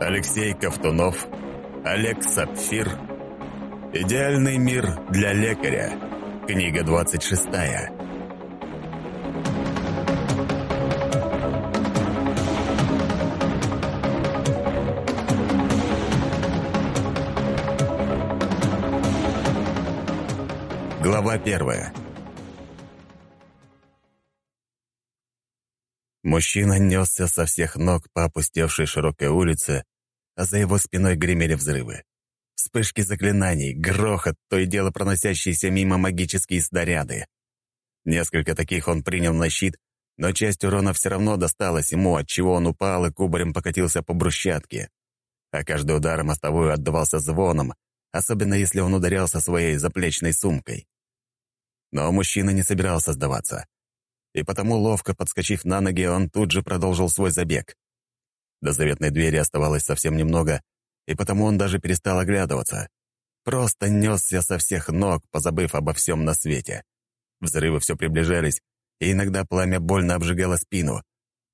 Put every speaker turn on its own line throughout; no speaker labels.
Алексей Ковтунов, Олег Сапфир. «Идеальный мир для лекаря». Книга 26. Первая. Мужчина несся со всех ног по опустевшей широкой улице, а за его спиной гремели взрывы. Вспышки заклинаний, грохот, то и дело проносящиеся мимо магические снаряды. Несколько таких он принял на щит, но часть урона все равно досталась ему, отчего он упал и кубарем покатился по брусчатке. А каждый удар мостовую отдавался звоном, особенно если он ударялся своей заплечной сумкой. Но мужчина не собирался сдаваться. И потому, ловко подскочив на ноги, он тут же продолжил свой забег. До заветной двери оставалось совсем немного, и потому он даже перестал оглядываться. Просто несся со всех ног, позабыв обо всем на свете. Взрывы все приближались, и иногда пламя больно обжигало спину.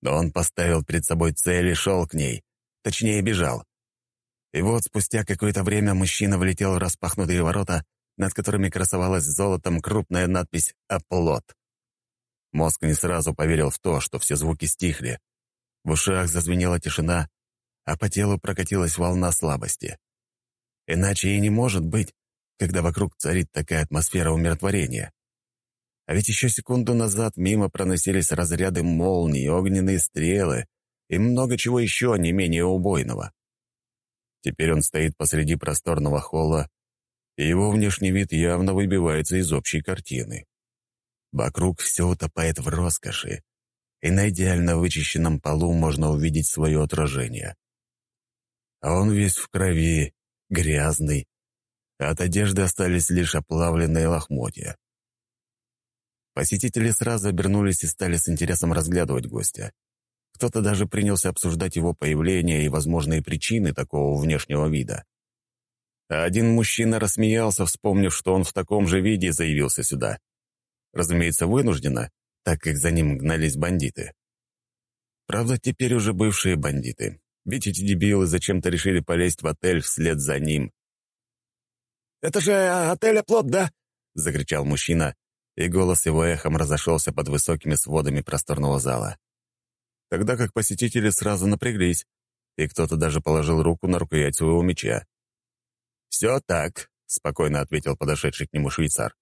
Но он поставил перед собой цель и шел к ней. Точнее, бежал. И вот спустя какое-то время мужчина влетел в распахнутые ворота, над которыми красовалась золотом крупная надпись «Оплот». Мозг не сразу поверил в то, что все звуки стихли, в ушах зазвенела тишина, а по телу прокатилась волна слабости. Иначе и не может быть, когда вокруг царит такая атмосфера умиротворения. А ведь еще секунду назад мимо проносились разряды молний, огненные стрелы и много чего еще не менее убойного. Теперь он стоит посреди просторного холла, и его внешний вид явно выбивается из общей картины. Вокруг все утопает в роскоши, и на идеально вычищенном полу можно увидеть свое отражение. А он весь в крови, грязный, от одежды остались лишь оплавленные лохмотья. Посетители сразу обернулись и стали с интересом разглядывать гостя. Кто-то даже принялся обсуждать его появление и возможные причины такого внешнего вида. А один мужчина рассмеялся, вспомнив, что он в таком же виде заявился сюда. Разумеется, вынужденно, так как за ним гнались бандиты. Правда, теперь уже бывшие бандиты, ведь эти дебилы зачем-то решили полезть в отель вслед за ним.
«Это же а, отель «Оплот», да?» — закричал мужчина,
и голос его эхом разошелся под высокими сводами просторного зала. Тогда как посетители сразу напряглись, и кто-то даже положил руку на рукоять своего меча.
«Все так», — спокойно ответил подошедший к нему швейцар.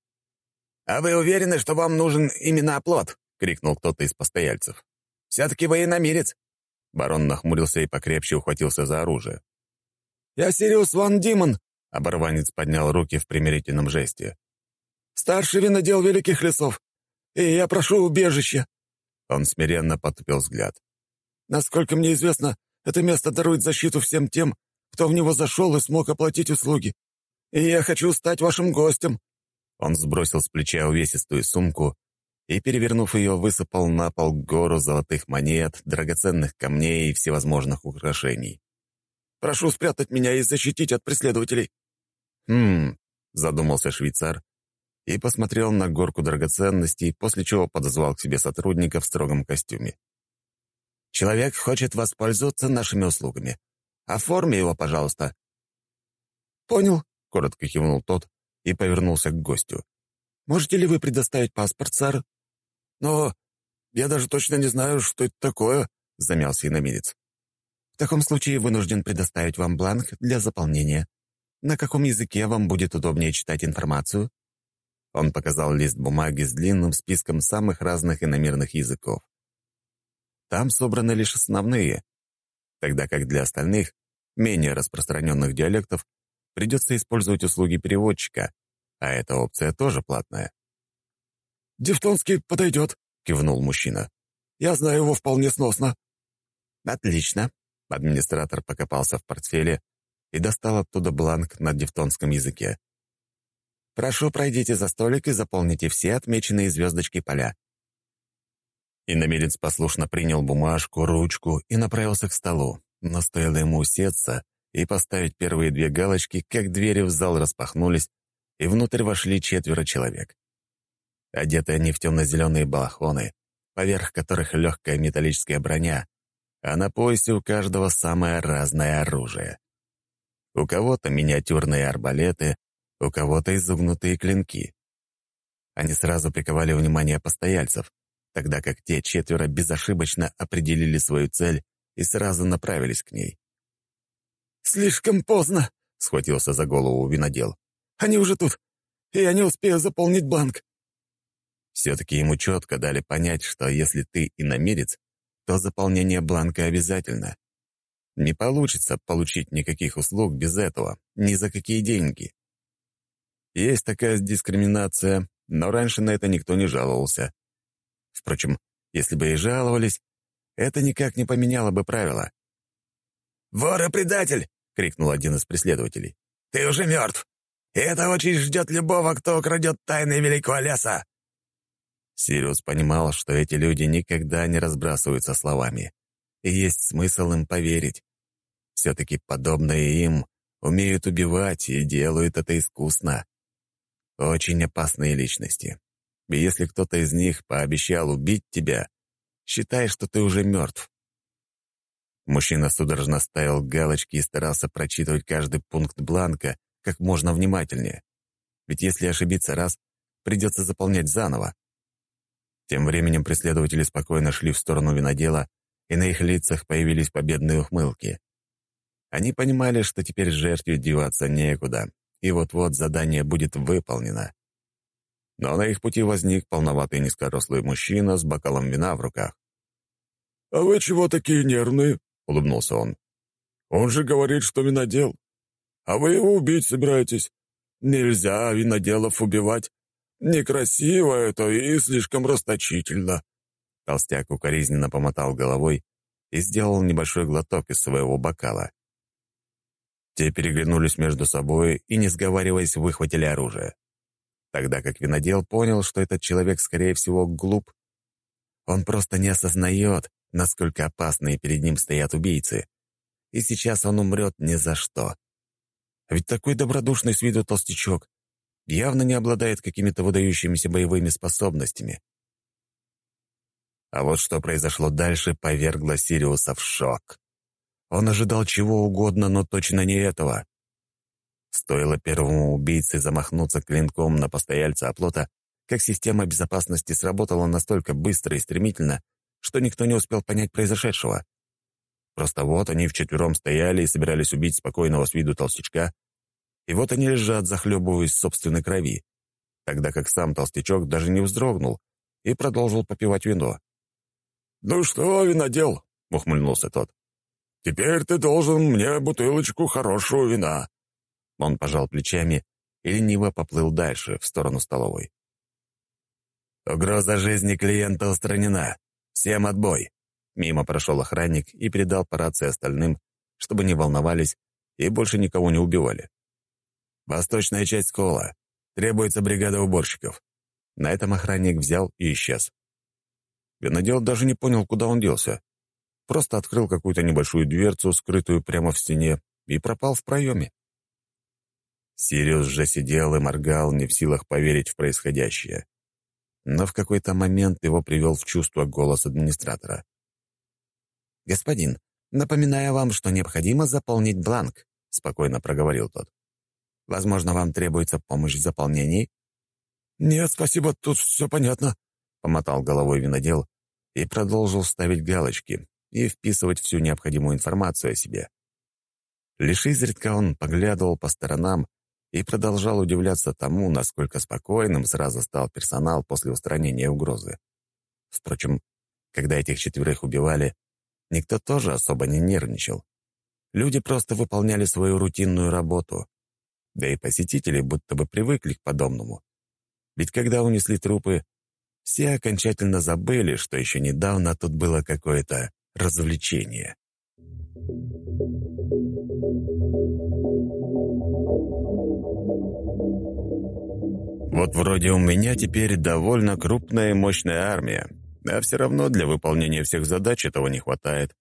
«А вы уверены, что вам нужен именно оплот?» — крикнул кто-то из постояльцев. «Все-таки военномерец».
Барон нахмурился и покрепче ухватился за оружие.
«Я Сириус Ван Димон», —
оборванец поднял руки в примирительном жесте.
«Старший винодел Великих Лесов, и я прошу убежища».
Он смиренно потупил взгляд.
«Насколько мне известно, это место дарует защиту всем тем, кто в него зашел и смог оплатить услуги. И я хочу стать вашим гостем».
Он сбросил с плеча увесистую сумку и, перевернув ее, высыпал на пол гору золотых монет, драгоценных камней и всевозможных украшений.
«Прошу спрятать меня и защитить от преследователей».
«Хм...» — задумался швейцар и посмотрел на горку драгоценностей, после чего подозвал к себе сотрудника в строгом костюме.
«Человек хочет воспользоваться нашими услугами. Оформи его, пожалуйста».
«Понял», —
коротко кивнул тот и повернулся к гостю.
«Можете ли вы предоставить паспорт, сэр?» «Но я даже точно не знаю, что это такое», — замялся иномерец. «В таком случае вынужден предоставить вам бланк для заполнения. На каком языке вам будет удобнее читать информацию?»
Он показал лист бумаги с длинным списком самых разных иномерных языков. Там собраны лишь основные, тогда как для остальных, менее распространенных диалектов, придется использовать услуги переводчика, а эта опция тоже платная.
«Дифтонский подойдет», — кивнул мужчина. «Я знаю его вполне сносно».
«Отлично». Администратор покопался в портфеле и достал оттуда бланк на дифтонском языке. «Прошу, пройдите за столик и заполните все отмеченные звездочки поля». И намерец послушно принял бумажку, ручку и направился к столу, но стоило ему усеться, и поставить первые две галочки, как двери в зал распахнулись, и внутрь вошли четверо человек. Одеты они в темно-зеленые балахоны, поверх которых легкая металлическая броня, а на поясе у каждого самое разное оружие. У кого-то миниатюрные арбалеты, у кого-то изогнутые клинки. Они сразу приковали внимание постояльцев, тогда как те четверо безошибочно определили свою цель и сразу направились к ней.
«Слишком поздно!» — схватился за голову винодел. «Они уже тут, и я не успею заполнить бланк».
Все-таки ему четко дали понять, что если ты и намерец, то заполнение бланка обязательно. Не получится получить никаких услуг без этого, ни за какие деньги. Есть такая дискриминация, но раньше на это никто не жаловался. Впрочем, если бы и жаловались, это никак не поменяло бы правила.
«Вор и предатель!» — крикнул один из преследователей. «Ты уже мертв! И эта очередь ждет любого, кто украдет тайны Великого леса!»
Сириус понимал, что эти люди никогда не разбрасываются словами, и есть смысл им поверить. Все-таки подобные им умеют убивать и делают это искусно. Очень опасные личности. И если кто-то из них пообещал убить тебя, считай, что ты уже мертв. Мужчина судорожно ставил галочки и старался прочитывать каждый пункт бланка как можно внимательнее. Ведь если ошибиться раз, придется заполнять заново. Тем временем преследователи спокойно шли в сторону винодела, и на их лицах появились победные ухмылки. Они понимали, что теперь жертве деваться некуда, и вот-вот задание будет выполнено. Но на их пути возник полноватый низкорослый мужчина с бокалом вина в руках.
«А вы чего такие нервные?» — улыбнулся он. «Он же говорит, что винодел. А вы его убить собираетесь. Нельзя виноделов убивать. Некрасиво это и слишком расточительно».
Толстяк укоризненно помотал головой и сделал небольшой глоток из своего бокала. Те переглянулись между собой и, не сговариваясь, выхватили оружие. Тогда как винодел понял, что этот человек, скорее всего, глуп. Он просто не осознает, насколько опасные перед ним стоят убийцы. И сейчас он умрет ни за что. Ведь такой добродушный с виду толстячок явно не обладает какими-то выдающимися боевыми способностями. А вот что произошло дальше, повергло Сириуса в шок. Он ожидал чего угодно, но точно не этого. Стоило первому убийце замахнуться клинком на постояльца оплота, как система безопасности сработала настолько быстро и стремительно, что никто не успел понять произошедшего. Просто вот они вчетвером стояли и собирались убить спокойного с виду толстячка, и вот они лежат, захлебываясь собственной крови, тогда как сам толстячок даже не вздрогнул и продолжил попивать вино.
«Ну что, винодел?» — ухмыльнулся тот. «Теперь ты должен мне бутылочку хорошего вина».
Он пожал плечами и лениво поплыл дальше, в сторону столовой. «Угроза жизни клиента устранена. Всем отбой!» Мимо прошел охранник и передал по рации остальным, чтобы не волновались и больше никого не убивали. «Восточная часть скола. Требуется бригада уборщиков». На этом охранник взял и исчез. Винодел даже не понял, куда он делся. Просто открыл какую-то небольшую дверцу, скрытую прямо в стене, и пропал в проеме. Сириус же сидел и моргал, не в силах поверить в происходящее. Но в какой-то момент его привел в чувство голос администратора.
«Господин, напоминаю вам, что необходимо заполнить бланк», — спокойно проговорил тот. «Возможно, вам требуется помощь в заполнении?»
«Нет, спасибо, тут все понятно», — помотал головой винодел
и продолжил ставить галочки и вписывать всю необходимую информацию о себе. Лишь изредка он поглядывал по сторонам и продолжал удивляться тому, насколько спокойным сразу стал персонал после устранения угрозы. Впрочем, когда этих четверых убивали, никто тоже особо не нервничал. Люди просто выполняли свою рутинную работу. Да и посетители будто бы привыкли к подобному. Ведь когда унесли трупы, все окончательно забыли, что еще недавно тут было какое-то развлечение. Вот вроде у меня теперь довольно крупная и мощная армия, а все равно для выполнения всех задач этого не хватает.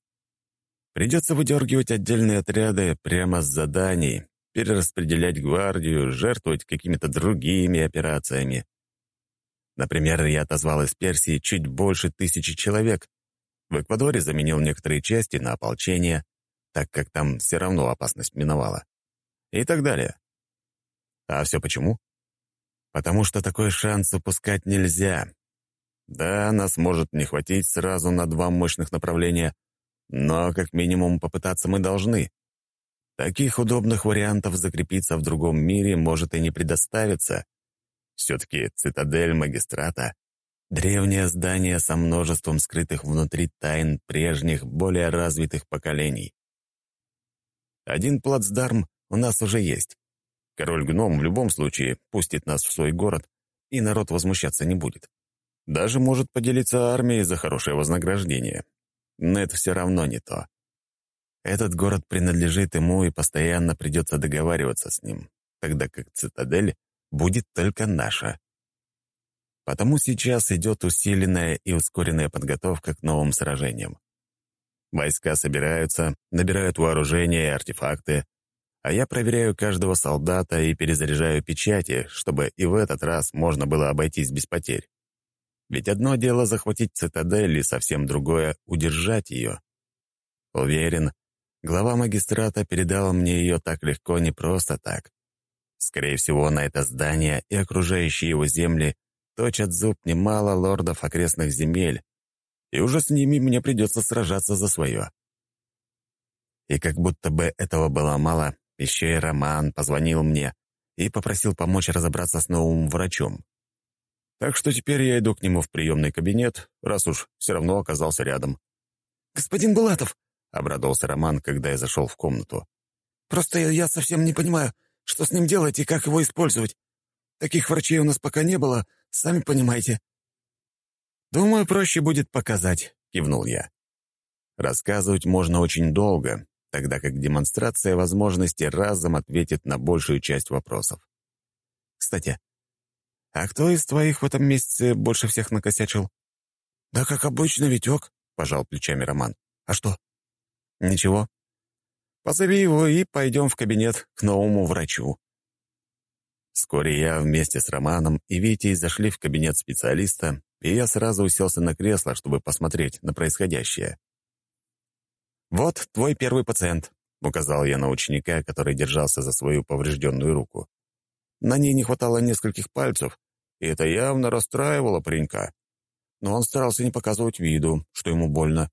Придется выдергивать отдельные отряды прямо с заданий перераспределять гвардию, жертвовать какими-то другими операциями. Например, я отозвал из Персии чуть больше тысячи человек. В Эквадоре заменил некоторые части на ополчение, так как там все равно опасность миновала. И так далее. А все почему? Потому что такой шанс упускать нельзя. Да, нас может не хватить сразу на два мощных направления, но как минимум попытаться мы должны. Таких удобных вариантов закрепиться в другом мире может и не предоставиться. Все-таки цитадель магистрата — древнее здание со множеством скрытых внутри тайн прежних, более развитых поколений. Один плацдарм у нас уже есть. Король-гном в любом случае пустит нас в свой город, и народ возмущаться не будет. Даже может поделиться армией за хорошее вознаграждение. Но это все равно не то. Этот город принадлежит ему, и постоянно придется договариваться с ним, тогда как цитадель будет только наша. Потому сейчас идет усиленная и ускоренная подготовка к новым сражениям. Войска собираются, набирают вооружение и артефакты, а я проверяю каждого солдата и перезаряжаю печати, чтобы и в этот раз можно было обойтись без потерь. Ведь одно дело захватить цитадель, и совсем другое — удержать ее. Уверен, глава магистрата передал мне ее так легко не просто так. Скорее всего, на это здание и окружающие его земли точат зуб немало лордов окрестных земель, и уже с ними мне придется сражаться за свое. И как будто бы этого было мало, еще и Роман позвонил мне и попросил помочь разобраться с новым врачом. Так что теперь я иду к нему в приемный кабинет, раз уж все равно оказался рядом.
«Господин Булатов!»
— обрадовался Роман, когда я зашел в комнату.
«Просто я совсем не понимаю, что с ним делать и как его использовать. Таких врачей у нас пока не было, сами понимаете».
«Думаю, проще будет показать», — кивнул я. Рассказывать можно очень долго, тогда как демонстрация возможностей разом ответит на большую часть вопросов. Кстати, «А кто из твоих в этом месяце больше всех накосячил?»
«Да как обычно, Витек», — пожал плечами Роман. «А что?»
«Ничего. Позови его и пойдем в кабинет к новому врачу». Вскоре я вместе с Романом и Витей зашли в кабинет специалиста, и я сразу уселся на кресло, чтобы посмотреть на происходящее. «Вот твой первый пациент», — указал я на ученика, который держался за свою поврежденную руку. На ней не хватало нескольких пальцев, и это явно расстраивало паренька. Но он старался не показывать виду, что ему больно.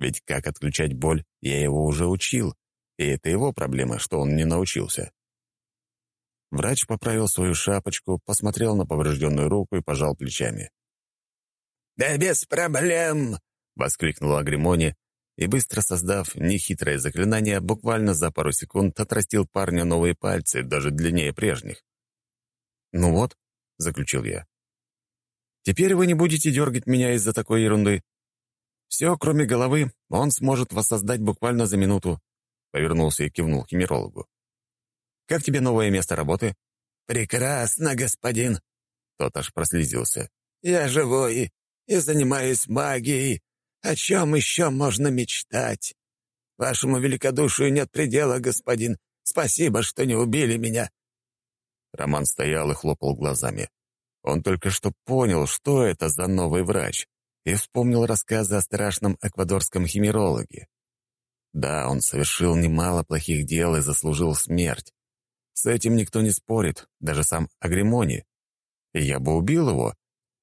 Ведь как отключать боль, я его уже учил, и это его проблема, что он не научился. Врач поправил свою шапочку, посмотрел на поврежденную руку и пожал плечами.
«Да без проблем!» — воскликнул Агримони,
и, быстро создав нехитрое заклинание, буквально за пару секунд отрастил парню новые пальцы, даже длиннее прежних. «Ну вот», — заключил я. «Теперь вы не будете дергать меня из-за такой ерунды. Все, кроме головы, он сможет воссоздать буквально за минуту», — повернулся и кивнул химерологу. «Как тебе новое место работы?»
«Прекрасно, господин!»
Тот аж прослезился.
«Я живой и занимаюсь магией, о чем еще можно мечтать? Вашему великодушию нет предела, господин. Спасибо, что не убили меня».
Роман стоял и хлопал глазами. Он только что понял, что это за новый врач, и вспомнил рассказы о страшном эквадорском химерологе. Да, он совершил немало плохих дел и заслужил смерть. С этим никто не спорит, даже сам Агримони. Я бы убил его.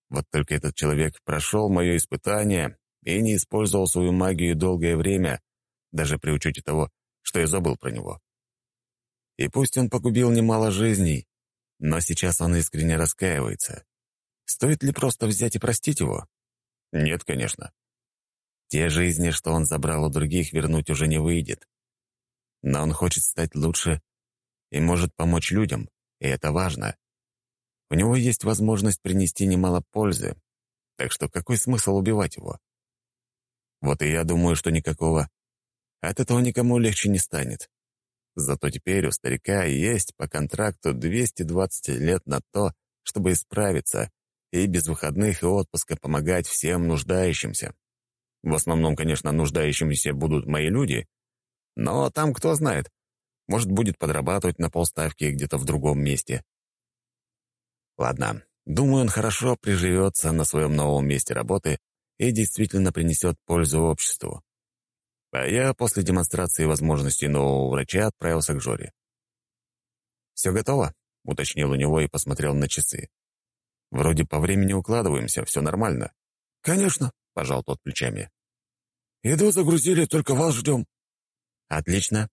Вот только этот человек прошел мое испытание и не использовал свою магию долгое время, даже при учете того, что я забыл про него. И пусть он погубил немало жизней, но сейчас он искренне раскаивается. Стоит ли просто взять и простить его? Нет, конечно. Те жизни, что он забрал у других, вернуть уже не выйдет. Но он хочет стать лучше и может помочь людям, и это важно. У него есть возможность принести немало пользы, так что какой смысл убивать его? Вот и я думаю, что никакого. От этого никому легче не станет. Зато теперь у старика есть по контракту 220 лет на то, чтобы исправиться и без выходных и отпуска помогать всем нуждающимся. В основном, конечно, нуждающимися будут мои люди, но там кто знает. Может, будет подрабатывать на полставки где-то в другом месте. Ладно, думаю, он хорошо приживется на своем новом месте работы и действительно принесет пользу обществу. А я после демонстрации возможностей нового врача отправился к Жоре. «Все готово?» — уточнил у него и посмотрел на часы. «Вроде по времени укладываемся, все нормально».
«Конечно», —
пожал тот плечами.
«Еду загрузили, только вас ждем».
«Отлично».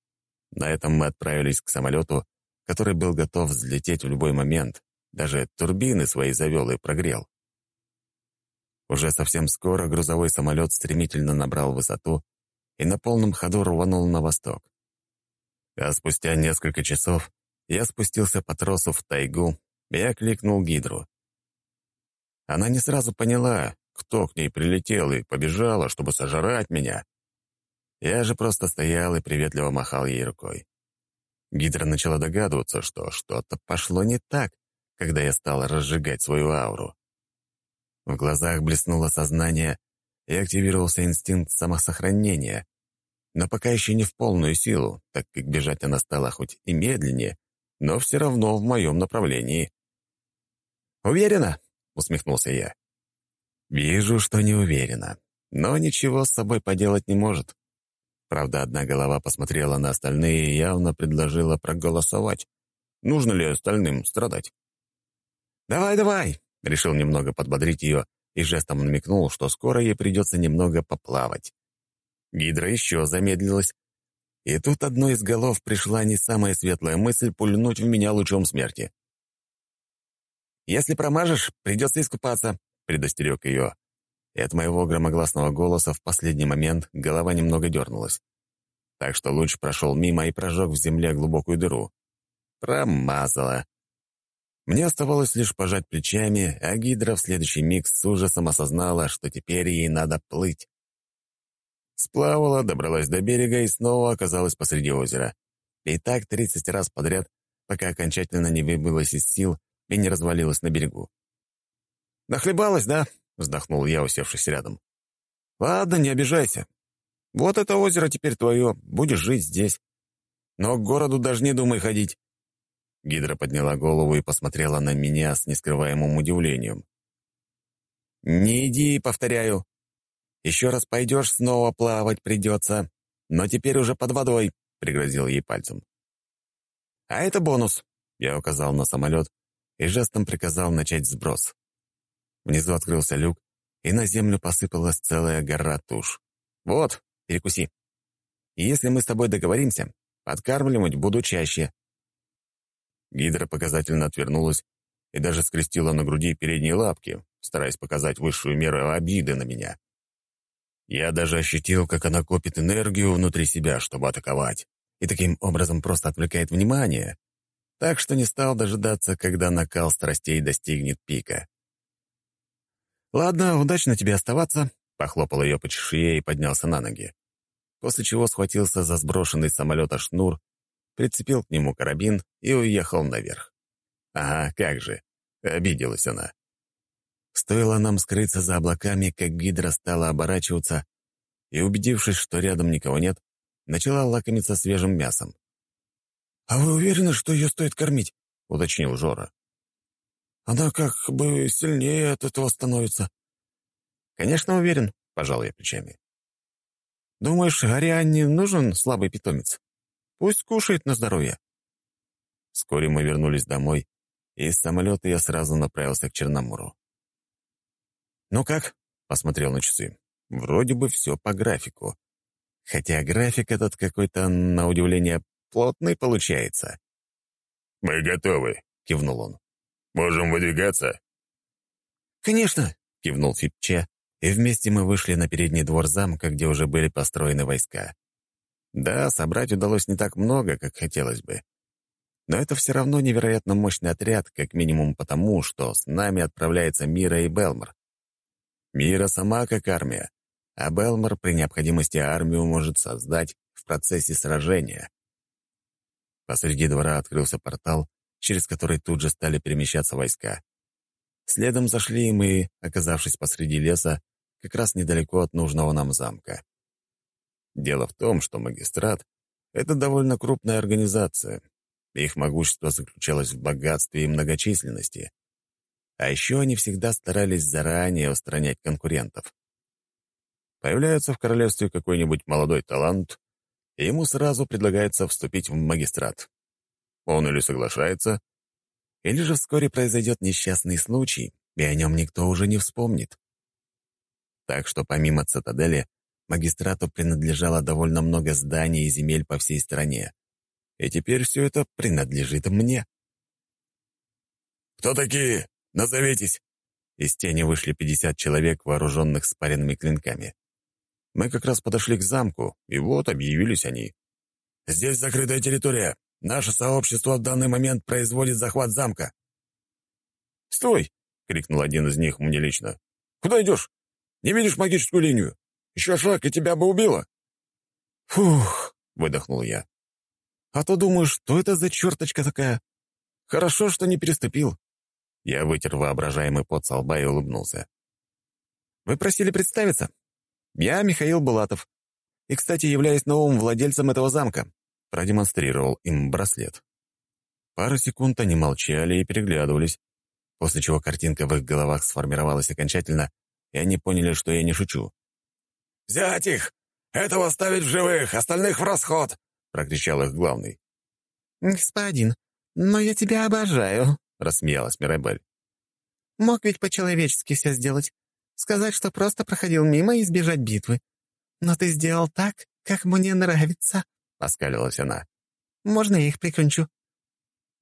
На этом мы отправились к самолету, который был готов взлететь в любой момент. Даже турбины свои завел и прогрел. Уже совсем скоро грузовой самолет стремительно набрал высоту и на полном ходу рванул на восток. А спустя несколько часов я спустился по тросу в тайгу и окликнул Гидру. Она не сразу поняла, кто к ней прилетел, и побежала, чтобы сожрать меня. Я же просто стоял и приветливо махал ей рукой. Гидра начала догадываться, что что-то пошло не так, когда я стал разжигать свою ауру. В глазах блеснуло сознание, и активировался инстинкт самосохранения, но пока еще не в полную силу, так как бежать она стала хоть и медленнее, но все равно в моем направлении. «Уверена?» — усмехнулся я. «Вижу, что не уверена, но ничего с собой поделать не может. Правда, одна голова посмотрела на остальные и явно предложила проголосовать. Нужно ли остальным страдать? «Давай, давай!» — решил немного подбодрить ее и жестом намекнул, что скоро ей придется немного поплавать. Гидра еще замедлилась, и тут одной из голов пришла не самая светлая мысль пульнуть в меня лучом смерти. «Если промажешь, придется искупаться», — предостерег ее. И от моего громогласного голоса в последний момент голова немного дернулась. Так что луч прошел мимо и прожег в земле глубокую дыру. Промазала. Мне оставалось лишь пожать плечами, а Гидра в следующий миг с ужасом осознала, что теперь ей надо плыть. Сплавала, добралась до берега и снова оказалась посреди озера. И так тридцать раз подряд, пока окончательно не выбылась из сил и не развалилась на берегу. «Нахлебалась, да?» — вздохнул я, усевшись рядом. «Ладно, не обижайся. Вот это озеро теперь твое, будешь жить здесь. Но к городу даже не думай ходить». Гидра подняла голову и посмотрела на меня с нескрываемым удивлением. «Не иди, повторяю. Еще раз пойдешь, снова плавать придется. Но теперь уже под водой», — пригрозил ей пальцем. «А это бонус», — я указал на самолет и жестом приказал начать сброс. Внизу открылся люк, и на землю посыпалась целая гора туш. «Вот, перекуси. И если мы с тобой договоримся, подкармливать буду чаще». Гидра показательно отвернулась и даже скрестила на груди передние лапки, стараясь показать высшую меру обиды на меня. Я даже ощутил, как она копит энергию внутри себя, чтобы атаковать, и таким образом просто отвлекает внимание, так что не стал дожидаться, когда накал страстей достигнет пика. «Ладно, удачно тебе оставаться», — похлопал ее по чешуе и поднялся на ноги, после чего схватился за сброшенный с самолета шнур, прицепил к нему карабин и уехал наверх. Ага, как же, обиделась она. Стоило нам скрыться за облаками, как гидра стала оборачиваться и, убедившись, что рядом никого нет, начала лакомиться свежим мясом.
«А вы уверены, что ее стоит кормить?»
— уточнил Жора.
«Она как бы сильнее от этого становится».
«Конечно, уверен», — пожал я плечами. «Думаешь, Арианне нужен слабый питомец? Пусть кушает на здоровье». Вскоре мы вернулись домой, и из самолета я сразу направился к Черномору. «Ну как?» — посмотрел на часы. «Вроде бы все по графику. Хотя график этот какой-то, на удивление, плотный получается».
«Мы готовы», — кивнул он. «Можем выдвигаться?»
«Конечно», — кивнул Фипче, и вместе мы вышли на передний двор замка, где уже были построены войска. Да, собрать удалось не так много, как хотелось бы. Но это все равно невероятно мощный отряд, как минимум потому, что с нами отправляется Мира и Белмор. Мира сама как армия, а Белмор при необходимости армию может создать в процессе сражения. Посреди двора открылся портал, через который тут же стали перемещаться войска. Следом зашли мы, оказавшись посреди леса, как раз недалеко от нужного нам замка. Дело в том, что магистрат Это довольно крупная организация. Их могущество заключалось в богатстве и многочисленности. А еще они всегда старались заранее устранять конкурентов. Появляется в королевстве какой-нибудь молодой талант, и ему сразу предлагается вступить в магистрат. Он или соглашается, или же вскоре произойдет несчастный случай, и о нем никто уже не вспомнит. Так что помимо цитадели, магистрату принадлежало довольно много зданий и земель по всей стране. И теперь все это принадлежит мне.
«Кто такие? Назовитесь!»
Из тени вышли 50 человек, вооруженных спаренными клинками. Мы как раз подошли к замку, и вот объявились они.
«Здесь закрытая территория. Наше сообщество в данный момент производит захват замка».
«Стой!» — крикнул один из них мне лично.
«Куда идешь? Не видишь магическую линию? Еще шаг, и тебя бы убило!»
«Фух!» — выдохнул я. «А то думаю, что это за черточка такая? Хорошо, что не переступил». Я вытер воображаемый пот со лба и улыбнулся. «Вы просили представиться? Я Михаил Булатов. И, кстати, являюсь новым владельцем этого замка продемонстрировал им браслет. Пару секунд они молчали и переглядывались, после чего картинка в их головах сформировалась окончательно, и они поняли, что я не шучу.
«Взять их! Этого оставить в живых, остальных в расход!» — прокричал их главный.
«Господин, но я тебя обожаю», —
рассмеялась Мирабель.
«Мог ведь по-человечески все сделать. Сказать, что просто проходил мимо и избежать битвы. Но ты сделал так, как мне нравится».
— оскалилась она.
«Можно я их прикончу?»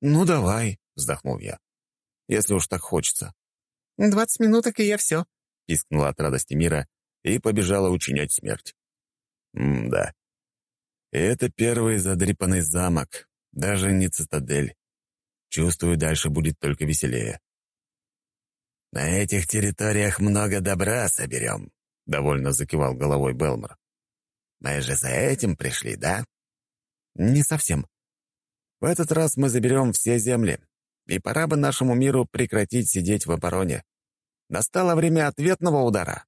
«Ну, давай», — вздохнул я. «Если уж так хочется».
«Двадцать минуток, и я все», —
пискнула от радости мира и побежала учинять смерть. М-да. Это первый задрипанный замок, даже не цитадель. Чувствую, дальше будет только веселее. «На этих территориях много добра соберем», — довольно закивал головой Белмор. «Мы же за этим пришли, да?» Не совсем. В этот раз мы заберем все земли, и пора бы нашему миру прекратить сидеть в обороне. Настало время ответного удара.